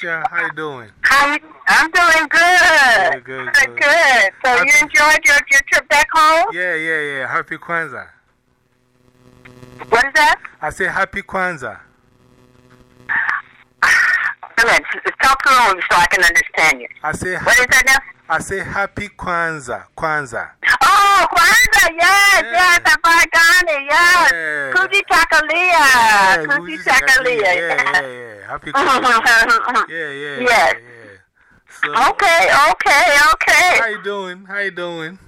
Tasha. How you doing? You, I'm doing good. Good, good, Good, good. So you enjoyed your, your trip back home? Yeah, yeah, yeah. Happy Kwanzaa. What is that? I say Happy Kwanzaa. Wait a minute. Talk slowly so I can understand you. I say, What is that now? I say Happy Kwanzaa. Kwanzaa. Oh, Kwanzaa, yes, Yeah. yes, Afghani, yes. Yeah. Kuji Chakalia, Kuji Gucci Chakalia. Chakalia. Yeah, yeah, yeah. Happy Kwanzaa. Yeah, yeah. Yes. Yeah, yeah. So, Okay, okay, how okay. you doing? How you doing?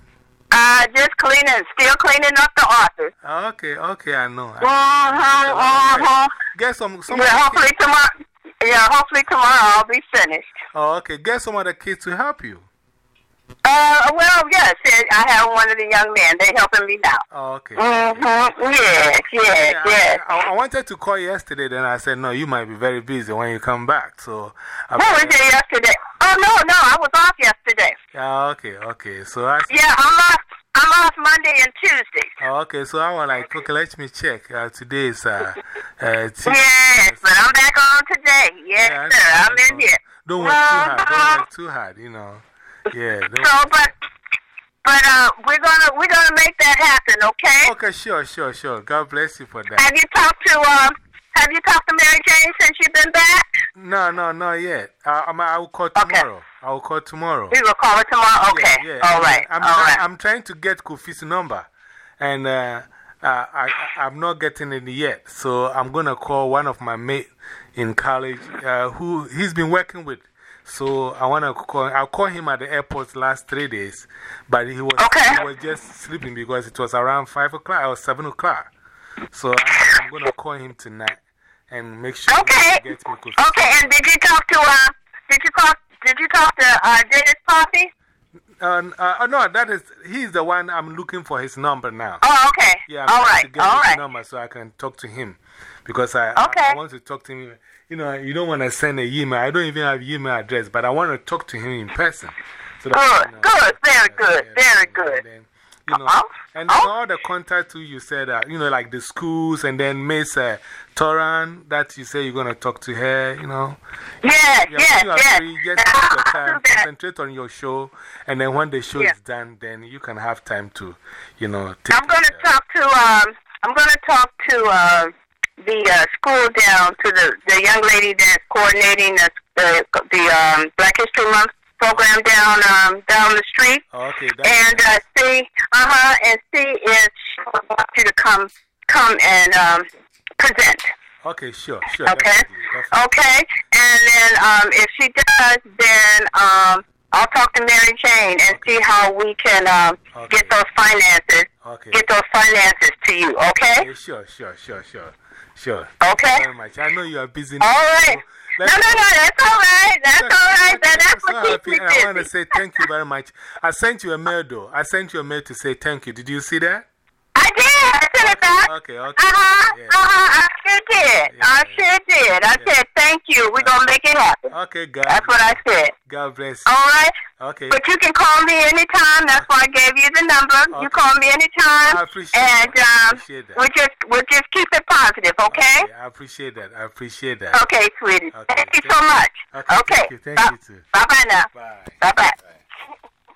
Uh, just cleaning, still cleaning up the office. Okay, okay, I know. Uh-huh, uh-huh. Get some, some Yeah, hopefully tomorrow. Yeah, hopefully tomorrow I'll be finished. oh, okay. Get some of the kids to help you. Uh, well, yes, I have one of the young men. They're helping me now. Oh, okay. Mm-hmm. Yes, yes, Yeah, yes. I, I, I wanted to call yesterday, then I said, no, you might be very busy when you come back. So, I What was it yesterday? Oh no, no, I was off yesterday. Yeah, okay, okay. So, I, Yeah, I'm off. I'm off Monday and Tuesday. oh, okay, so I was like, okay, let me check. Uh, today is uh, uh, Tuesday. Yes, but I'm back on today. Yes, Yeah, sir. I'm in here. Don't work too hard. Don't work too hard, you know. Yeah. So, but, but uh, we're gonna we're gonna make that happen. Okay. okay, sure, sure, sure. God bless you for that. Have you talked to um? Have you talked to Mary Jane since you've been back? No, no, not yet. I, I'm, I will call Okay. tomorrow. I will call tomorrow. We will call her tomorrow. Okay. Yeah, yeah. All right. I'm, all right. I'm trying to get Kofi's number, and uh, uh, I, I, I'm not getting it yet. So I'm going to call one of my mates in college uh, who he's been working with. So I want to call, I'll call him at the airport last three days, but he was, Okay. he was just sleeping because it was around 5 o'clock or 7 o'clock. So I'm, I'm going to call him tonight and make sure Okay. he gets me. Okay, and did you talk to uh? Did you talk? Did you talk to uh Dennis Poppy? Uh, uh, no, that is, he's the one I'm looking for his number now. Oh, okay. Yeah, I'm all right. to get All his right. number so I can talk to him. Because I, I- Okay. I, want to talk to him. You know, you don't want to send an email. I don't even have email address, but I want to talk to him in person. So Good, good, very good, very And good. You know, Oh, and oh. all the contact too, you said, uh, you know, like the schools, and then Miss uh, Toran, that you say you're going to talk to her, you know. Yes, Yeah, yes, you yes. free, just take your time, concentrate on your show, and then when the show Yeah. is done, then you can have time to, you know, I'm going to talk to um. I'm going to talk to uh the uh, school down to the the young lady that's coordinating the the, the um Black History Month program down um down the street. Oh, okay, and uh, see, huh, and see if she would want you to come, come and um, present. Okay, sure, sure. Okay, definitely, definitely. okay, and then um, if she does, then um, I'll talk to Mary Jane and see how we can um, Okay. get those finances, Okay. get those finances to you. Okay, Okay, sure, sure, sure, sure. Sure. Okay. Thank you very much. I know you are busy. all right. No, no, no, that's all right. That's all right. That, that's so what happy. I want to say thank you very much. I sent you a mail, though. I sent you a mail to say thank you. Did you see that? I did. I sent it back. Okay, okay. Uh huh. Yeah. Uh huh. I sure did. I Yeah. sure did. I Yeah. said thank you. We're gonna make it happen. Okay, God. That's what I said. God bless you. All right. Okay. But you can call me anytime. That's why I gave you the number. You call me anytime. I appreciate And that. Um, appreciate that. we'll just we'll just keep it positive, okay? I appreciate that. I appreciate that. Okay, sweetie. Okay, Thank you so much. Okay, Okay. thank you. Thank you, too. Bye bye now. Bye. Bye bye. Bye.